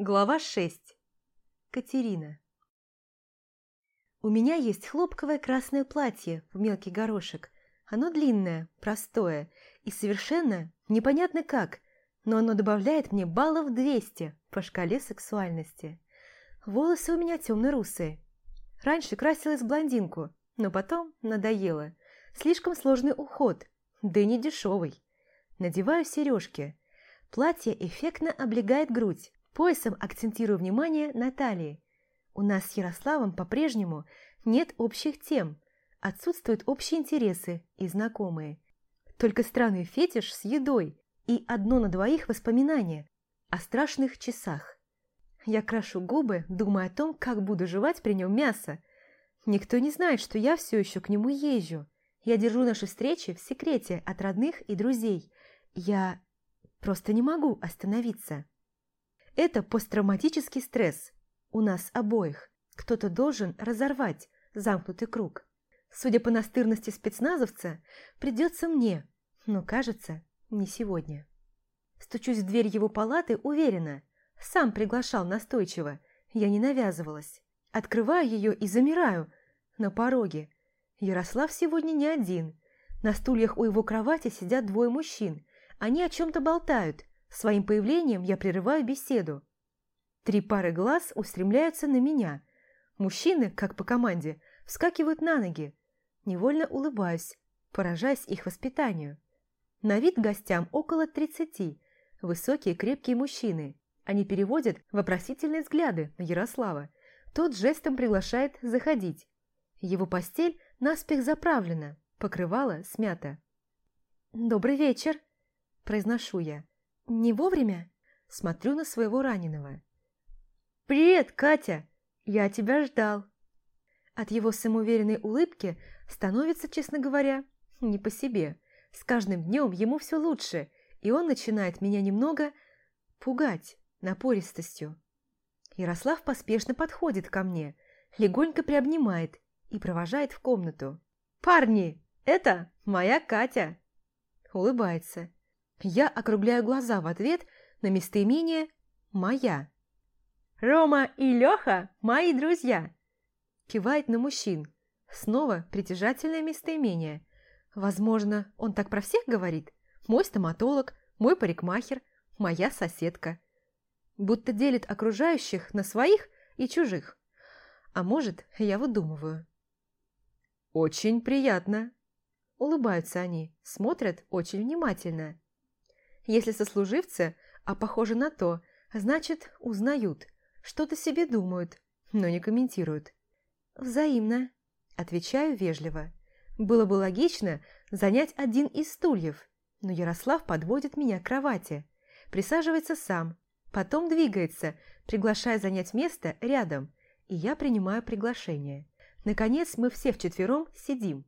Глава 6. Катерина. У меня есть хлопковое красное платье в мелкий горошек. Оно длинное, простое и совершенно непонятно как, но оно добавляет мне баллов 200 по шкале сексуальности. Волосы у меня темно-русые. Раньше красилась блондинку, но потом надоело. Слишком сложный уход, да и не дешевый. Надеваю сережки. Платье эффектно облегает грудь, Поясом акцентирую внимание на талии. У нас с Ярославом по-прежнему нет общих тем, отсутствуют общие интересы и знакомые. Только странный фетиш с едой и одно на двоих воспоминание о страшных часах. Я крашу губы, думая о том, как буду жевать при нем мясо. Никто не знает, что я все еще к нему езжу. Я держу наши встречи в секрете от родных и друзей. Я просто не могу остановиться. Это посттравматический стресс. У нас обоих. Кто-то должен разорвать замкнутый круг. Судя по настырности спецназовца, придется мне, но, кажется, не сегодня. Стучусь в дверь его палаты уверенно. Сам приглашал настойчиво. Я не навязывалась. Открываю ее и замираю на пороге. Ярослав сегодня не один. На стульях у его кровати сидят двое мужчин. Они о чем-то болтают, Своим появлением я прерываю беседу. Три пары глаз устремляются на меня. Мужчины, как по команде, вскакивают на ноги. Невольно улыбаюсь, поражаясь их воспитанию. На вид гостям около тридцати. Высокие крепкие мужчины. Они переводят вопросительные взгляды на Ярослава. Тот жестом приглашает заходить. Его постель наспех заправлена, покрывало смято. «Добрый вечер», – произношу я. Не вовремя? Смотрю на своего раненого. «Привет, Катя! Я тебя ждал!» От его самоуверенной улыбки становится, честно говоря, не по себе. С каждым днем ему все лучше, и он начинает меня немного пугать напористостью. Ярослав поспешно подходит ко мне, легонько приобнимает и провожает в комнату. «Парни, это моя Катя!» Улыбается. Я округляю глаза в ответ на местоимение «моя». «Рома и Леха – мои друзья!» Кивает на мужчин. Снова притяжательное местоимение. Возможно, он так про всех говорит? Мой стоматолог, мой парикмахер, моя соседка. Будто делит окружающих на своих и чужих. А может, я выдумываю. «Очень приятно!» Улыбаются они, смотрят очень внимательно. Если сослуживцы, а похоже на то, значит, узнают, что-то себе думают, но не комментируют. «Взаимно», – отвечаю вежливо. Было бы логично занять один из стульев, но Ярослав подводит меня к кровати, присаживается сам, потом двигается, приглашая занять место рядом, и я принимаю приглашение. Наконец мы все вчетвером сидим.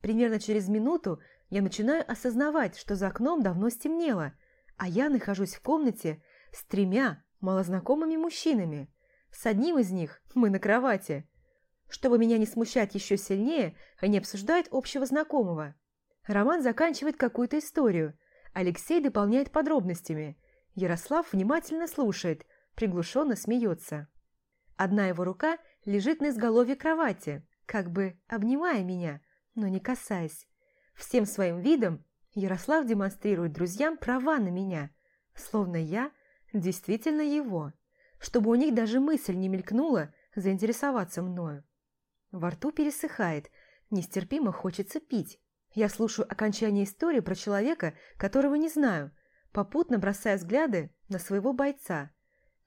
Примерно через минуту я начинаю осознавать, что за окном давно стемнело, а я нахожусь в комнате с тремя малознакомыми мужчинами. С одним из них мы на кровати. Чтобы меня не смущать еще сильнее, они обсуждают общего знакомого. Роман заканчивает какую-то историю. Алексей дополняет подробностями. Ярослав внимательно слушает, приглушенно смеется. Одна его рука лежит на изголовье кровати, как бы обнимая меня, но не касаясь. Всем своим видом Ярослав демонстрирует друзьям права на меня, словно я действительно его, чтобы у них даже мысль не мелькнула заинтересоваться мною. Во рту пересыхает, нестерпимо хочется пить. Я слушаю окончание истории про человека, которого не знаю, попутно бросая взгляды на своего бойца,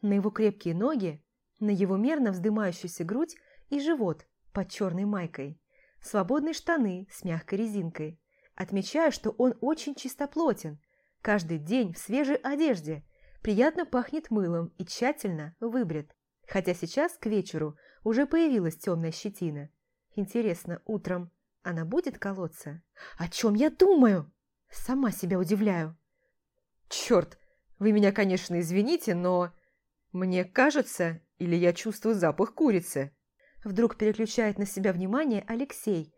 на его крепкие ноги, на его мерно вздымающуюся грудь и живот под черной майкой свободные штаны с мягкой резинкой. Отмечаю, что он очень чистоплотен. Каждый день в свежей одежде. Приятно пахнет мылом и тщательно выбрит. Хотя сейчас, к вечеру, уже появилась темная щетина. Интересно, утром она будет колоться? О чем я думаю? Сама себя удивляю. Черт, вы меня, конечно, извините, но... Мне кажется, или я чувствую запах курицы. Вдруг переключает на себя внимание Алексей.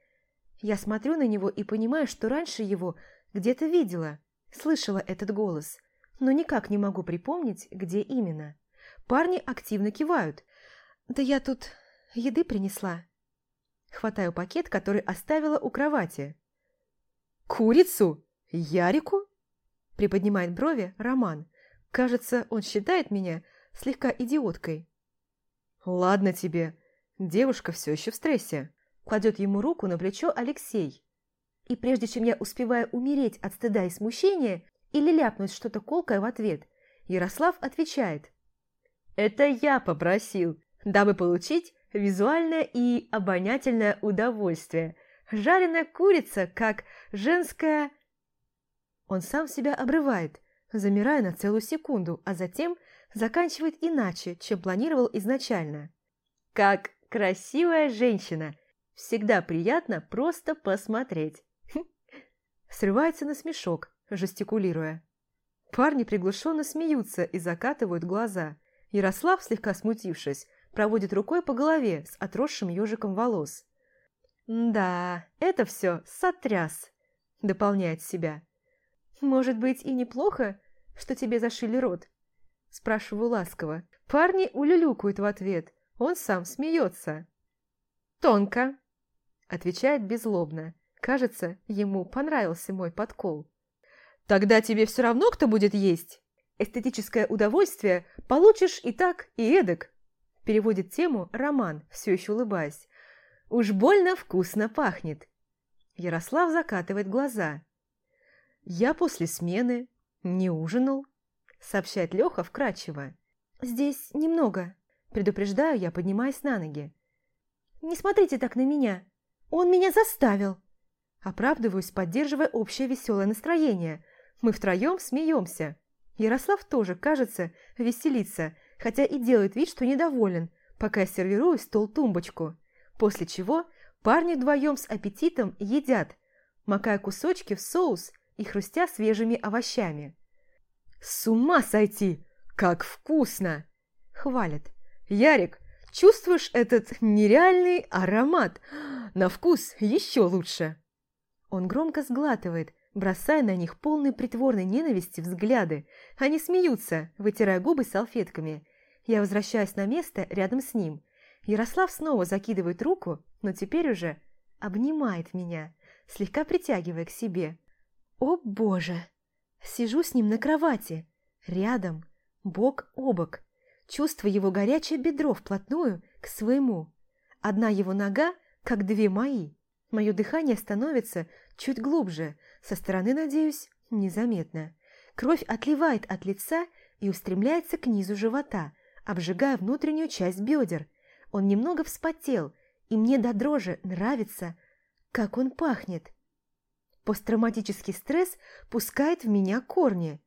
Я смотрю на него и понимаю, что раньше его где-то видела, слышала этот голос, но никак не могу припомнить, где именно. Парни активно кивают. «Да я тут еды принесла». Хватаю пакет, который оставила у кровати. «Курицу? Ярику?» Приподнимает брови Роман. Кажется, он считает меня слегка идиоткой. «Ладно тебе, девушка все еще в стрессе», – кладет ему руку на плечо Алексей. И прежде чем я успеваю умереть от стыда и смущения или ляпнуть что-то колкое в ответ, Ярослав отвечает. «Это я попросил, дабы получить визуальное и обонятельное удовольствие. Жареная курица, как женская...» Он сам себя обрывает, замирая на целую секунду, а затем заканчивает иначе, чем планировал изначально. Как красивая женщина. Всегда приятно просто посмотреть. Срывается на смешок, жестикулируя. Парни приглушенно смеются и закатывают глаза. Ярослав, слегка смутившись, проводит рукой по голове с отросшим ежиком волос. «Да, это все сотряс», – дополняет себя. «Может быть, и неплохо, что тебе зашили рот?» Спрашиваю ласково. Парни улюлюкают в ответ. Он сам смеется. «Тонко», – отвечает беззлобно. Кажется, ему понравился мой подкол. «Тогда тебе все равно, кто будет есть? Эстетическое удовольствие получишь и так, и эдак», – переводит тему Роман, все еще улыбаясь. «Уж больно вкусно пахнет». Ярослав закатывает глаза. «Я после смены не ужинал», – сообщает Леха вкрадчиво. «Здесь немного», – предупреждаю я, поднимаясь на ноги. «Не смотрите так на меня. Он меня заставил». Оправдываюсь, поддерживая общее веселое настроение. Мы втроем смеемся. Ярослав тоже, кажется, веселится, хотя и делает вид, что недоволен, пока я сервирую стол-тумбочку. После чего парни вдвоем с аппетитом едят, макая кусочки в соус и хрустя свежими овощами. «С ума сойти! Как вкусно!» – хвалят. «Ярик, чувствуешь этот нереальный аромат? На вкус еще лучше!» Он громко сглатывает, бросая на них полные притворной ненависти взгляды. Они смеются, вытирая губы салфетками. Я возвращаюсь на место рядом с ним. Ярослав снова закидывает руку, но теперь уже обнимает меня, слегка притягивая к себе. О боже! Сижу с ним на кровати, рядом, бок о бок. Чувствую его горячее бедро вплотную к своему. Одна его нога, как две мои. Мое дыхание становится чуть глубже, со стороны, надеюсь, незаметно. Кровь отливает от лица и устремляется к низу живота, обжигая внутреннюю часть бедер. Он немного вспотел, и мне до дрожи нравится, как он пахнет. Посттравматический стресс пускает в меня корни.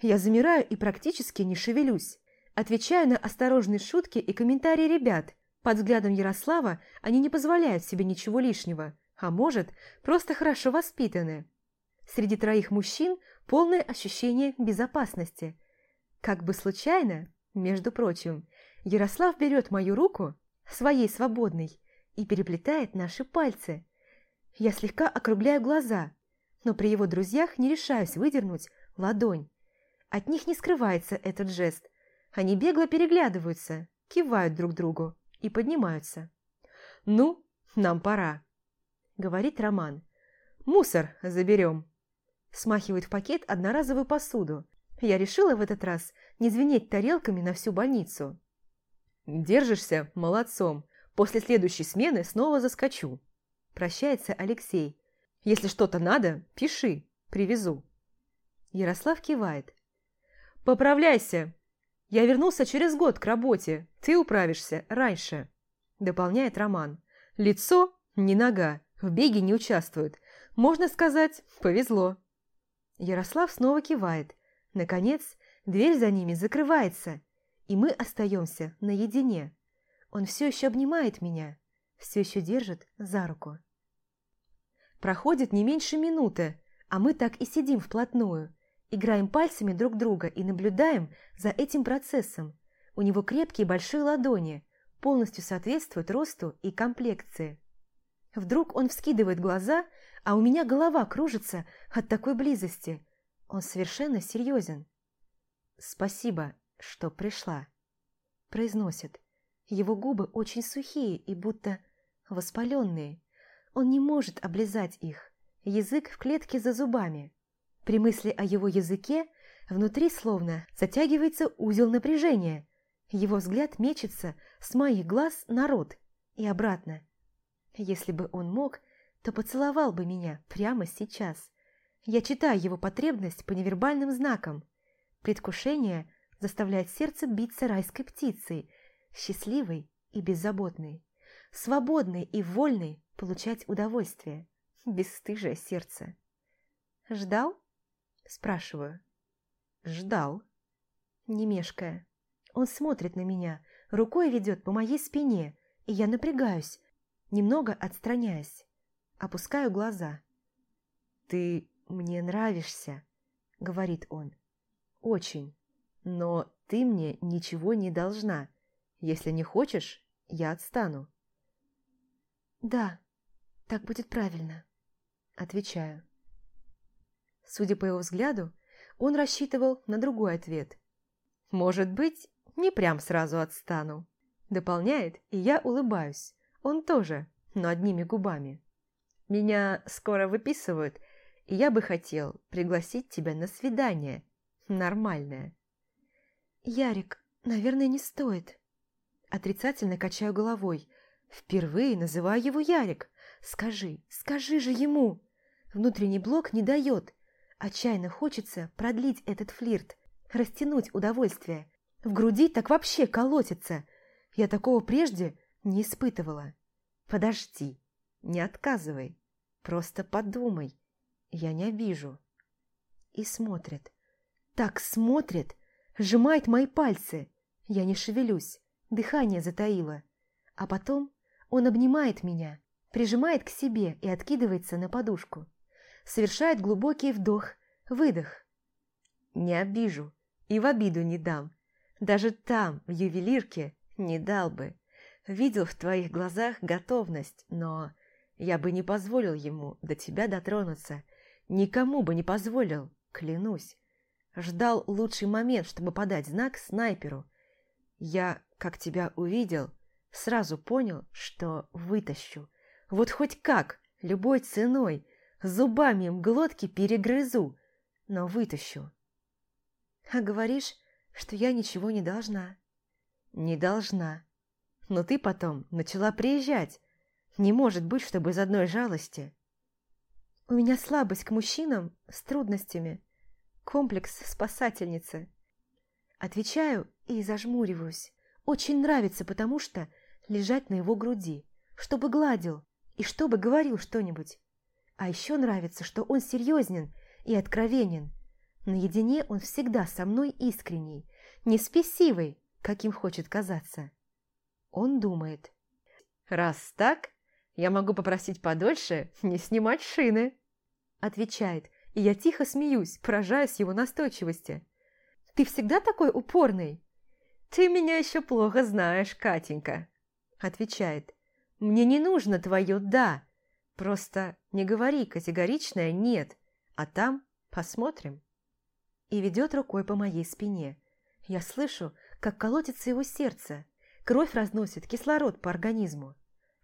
Я замираю и практически не шевелюсь. Отвечаю на осторожные шутки и комментарии ребят. Под взглядом Ярослава они не позволяют себе ничего лишнего, а может, просто хорошо воспитаны. Среди троих мужчин полное ощущение безопасности. Как бы случайно, между прочим, Ярослав берет мою руку, своей свободной, и переплетает наши пальцы. Я слегка округляю глаза, но при его друзьях не решаюсь выдернуть ладонь. От них не скрывается этот жест. Они бегло переглядываются, кивают друг другу и поднимаются. «Ну, нам пора», — говорит Роман. «Мусор заберем». Смахивает в пакет одноразовую посуду. Я решила в этот раз не звенеть тарелками на всю больницу. «Держишься молодцом. После следующей смены снова заскочу». Прощается Алексей, если что-то надо, пиши, привезу». Ярослав кивает. «Поправляйся. Я вернулся через год к работе. Ты управишься раньше», – дополняет Роман. «Лицо – не нога, в беге не участвует. Можно сказать, повезло». Ярослав снова кивает. Наконец, дверь за ними закрывается, и мы остаемся наедине. Он все еще обнимает меня, все еще держит за руку. Проходит не меньше минуты, а мы так и сидим вплотную, играем пальцами друг друга и наблюдаем за этим процессом. У него крепкие большие ладони, полностью соответствуют росту и комплекции. Вдруг он вскидывает глаза, а у меня голова кружится от такой близости. Он совершенно серьезен. «Спасибо, что пришла», произносит. Его губы очень сухие и будто воспаленные. Он не может облизать их. Язык в клетке за зубами. При мысли о его языке внутри словно затягивается узел напряжения. Его взгляд мечется с моих глаз на рот и обратно. Если бы он мог, то поцеловал бы меня прямо сейчас. Я читаю его потребность по невербальным знакам. Предвкушение заставляет сердце биться райской птицей, счастливой и беззаботной, свободной и вольной получать удовольствие. Бесстыжее сердце. «Ждал?» – спрашиваю. «Ждал». Не мешкая. Он смотрит на меня, рукой ведет по моей спине, и я напрягаюсь, немного отстраняясь. Опускаю глаза. «Ты мне нравишься», — говорит он. «Очень. Но ты мне ничего не должна. Если не хочешь, я отстану». «Да, так будет правильно», — отвечаю. Судя по его взгляду, он рассчитывал на другой ответ. «Может быть, не прям сразу отстану». Дополняет, и я улыбаюсь. Он тоже, но одними губами. Меня скоро выписывают, и я бы хотел пригласить тебя на свидание. Нормальное. Ярик, наверное, не стоит. Отрицательно качаю головой. Впервые называю его Ярик. Скажи, скажи же ему. Внутренний блок не дает. Отчаянно хочется продлить этот флирт, растянуть удовольствие. В груди так вообще колотится. Я такого прежде не испытывала. Подожди, не отказывай. Просто подумай. Я не обижу. И смотрит. Так смотрит. Сжимает мои пальцы. Я не шевелюсь. Дыхание затаило. А потом он обнимает меня, прижимает к себе и откидывается на подушку. Совершает глубокий вдох, выдох. Не обижу и в обиду не дам. Даже там, в ювелирке, не дал бы. Видел в твоих глазах готовность, но я бы не позволил ему до тебя дотронуться. Никому бы не позволил, клянусь. Ждал лучший момент, чтобы подать знак снайперу. Я, как тебя увидел, сразу понял, что вытащу. Вот хоть как, любой ценой, зубами им глотки перегрызу, но вытащу. А говоришь, что я ничего не должна. Не должна. Но ты потом начала приезжать, не может быть, чтобы из одной жалости. У меня слабость к мужчинам с трудностями. Комплекс спасательницы. Отвечаю и зажмуриваюсь. Очень нравится, потому что лежать на его груди, чтобы гладил и чтобы говорил что-нибудь. А еще нравится, что он серьезнен и откровенен. Наедине он всегда со мной искренний, не спесивый, каким хочет казаться. Он думает. «Раз так, я могу попросить подольше не снимать шины», отвечает, и я тихо смеюсь, поражаясь его настойчивости. «Ты всегда такой упорный?» «Ты меня еще плохо знаешь, Катенька», отвечает. «Мне не нужно твое «да», просто не говори категоричное «нет», а там посмотрим». И ведет рукой по моей спине. Я слышу, как колотится его сердце, кровь разносит кислород по организму.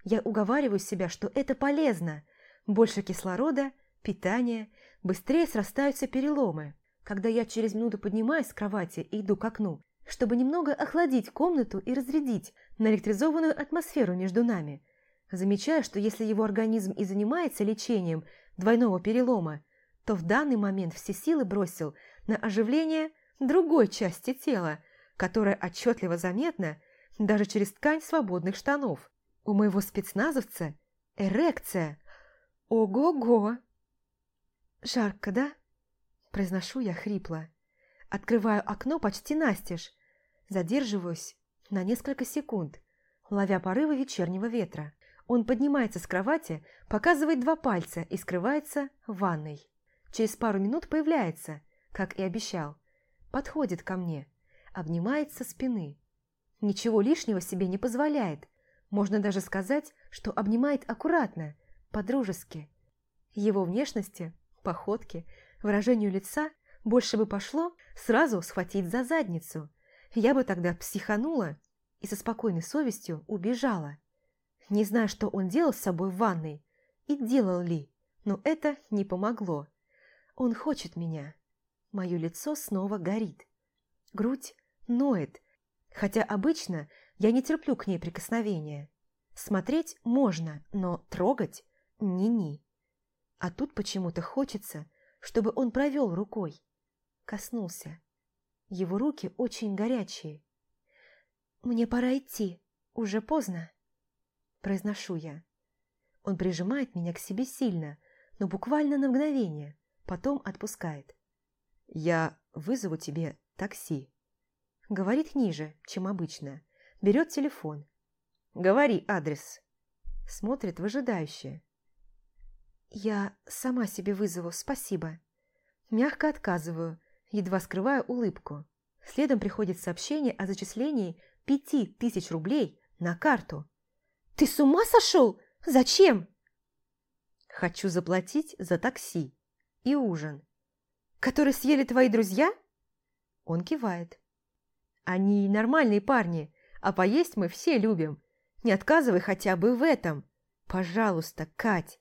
Я уговариваю себя, что это полезно. Больше кислорода, питания, быстрее срастаются переломы. Когда я через минуту поднимаюсь с кровати и иду к окну, чтобы немного охладить комнату и разрядить наэлектризованную атмосферу между нами, замечаю, что если его организм и занимается лечением двойного перелома, то в данный момент все силы бросил на оживление другой части тела, которая отчетливо заметна даже через ткань свободных штанов. У моего спецназовца эрекция. Ого-го! Жарко, да? Произношу я хрипло. Открываю окно почти настежь. Задерживаюсь на несколько секунд, ловя порывы вечернего ветра. Он поднимается с кровати, показывает два пальца и скрывается в ванной. Через пару минут появляется, как и обещал. Подходит ко мне, обнимает со спины. Ничего лишнего себе не позволяет, можно даже сказать, что обнимает аккуратно, по-дружески. Его внешности, походке, выражению лица больше бы пошло сразу схватить за задницу. Я бы тогда психанула и со спокойной совестью убежала. Не знаю, что он делал с собой в ванной и делал ли, но это не помогло. Он хочет меня. Мое лицо снова горит. Грудь ноет, хотя обычно я не терплю к ней прикосновения. Смотреть можно, но трогать – ни-ни. А тут почему-то хочется, чтобы он провел рукой. Коснулся. Его руки очень горячие. «Мне пора идти, уже поздно», – произношу я. Он прижимает меня к себе сильно, но буквально на мгновение, потом отпускает. «Я вызову тебе такси». Говорит ниже, чем обычно. Берет телефон. «Говори адрес». Смотрит выжидающе. «Я сама себе вызову, спасибо». Мягко отказываю, едва скрывая улыбку. Следом приходит сообщение о зачислении пяти тысяч рублей на карту. «Ты с ума сошел? Зачем?» «Хочу заплатить за такси и ужин». «Который съели твои друзья?» Он кивает. «Они нормальные парни, а поесть мы все любим. Не отказывай хотя бы в этом. Пожалуйста, Кать».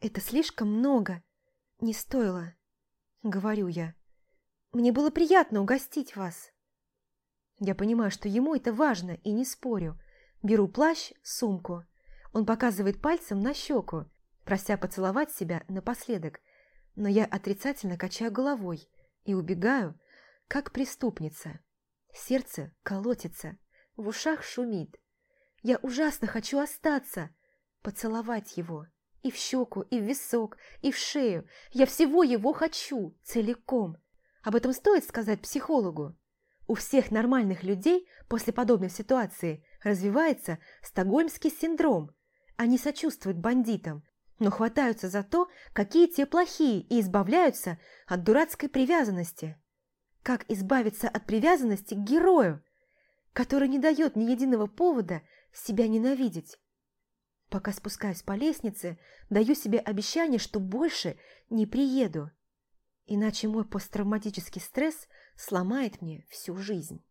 «Это слишком много. Не стоило», — говорю я. «Мне было приятно угостить вас». Я понимаю, что ему это важно, и не спорю. Беру плащ, сумку. Он показывает пальцем на щеку, прося поцеловать себя напоследок, но я отрицательно качаю головой и убегаю, как преступница. Сердце колотится, в ушах шумит. Я ужасно хочу остаться, поцеловать его. И в щеку, и в висок, и в шею. Я всего его хочу, целиком. Об этом стоит сказать психологу. У всех нормальных людей после подобной ситуации развивается стокгольмский синдром. Они сочувствуют бандитам, но хватаются за то, какие те плохие, и избавляются от дурацкой привязанности. Как избавиться от привязанности к герою, который не дает ни единого повода себя ненавидеть? Пока спускаюсь по лестнице, даю себе обещание, что больше не приеду иначе мой посттравматический стресс сломает мне всю жизнь.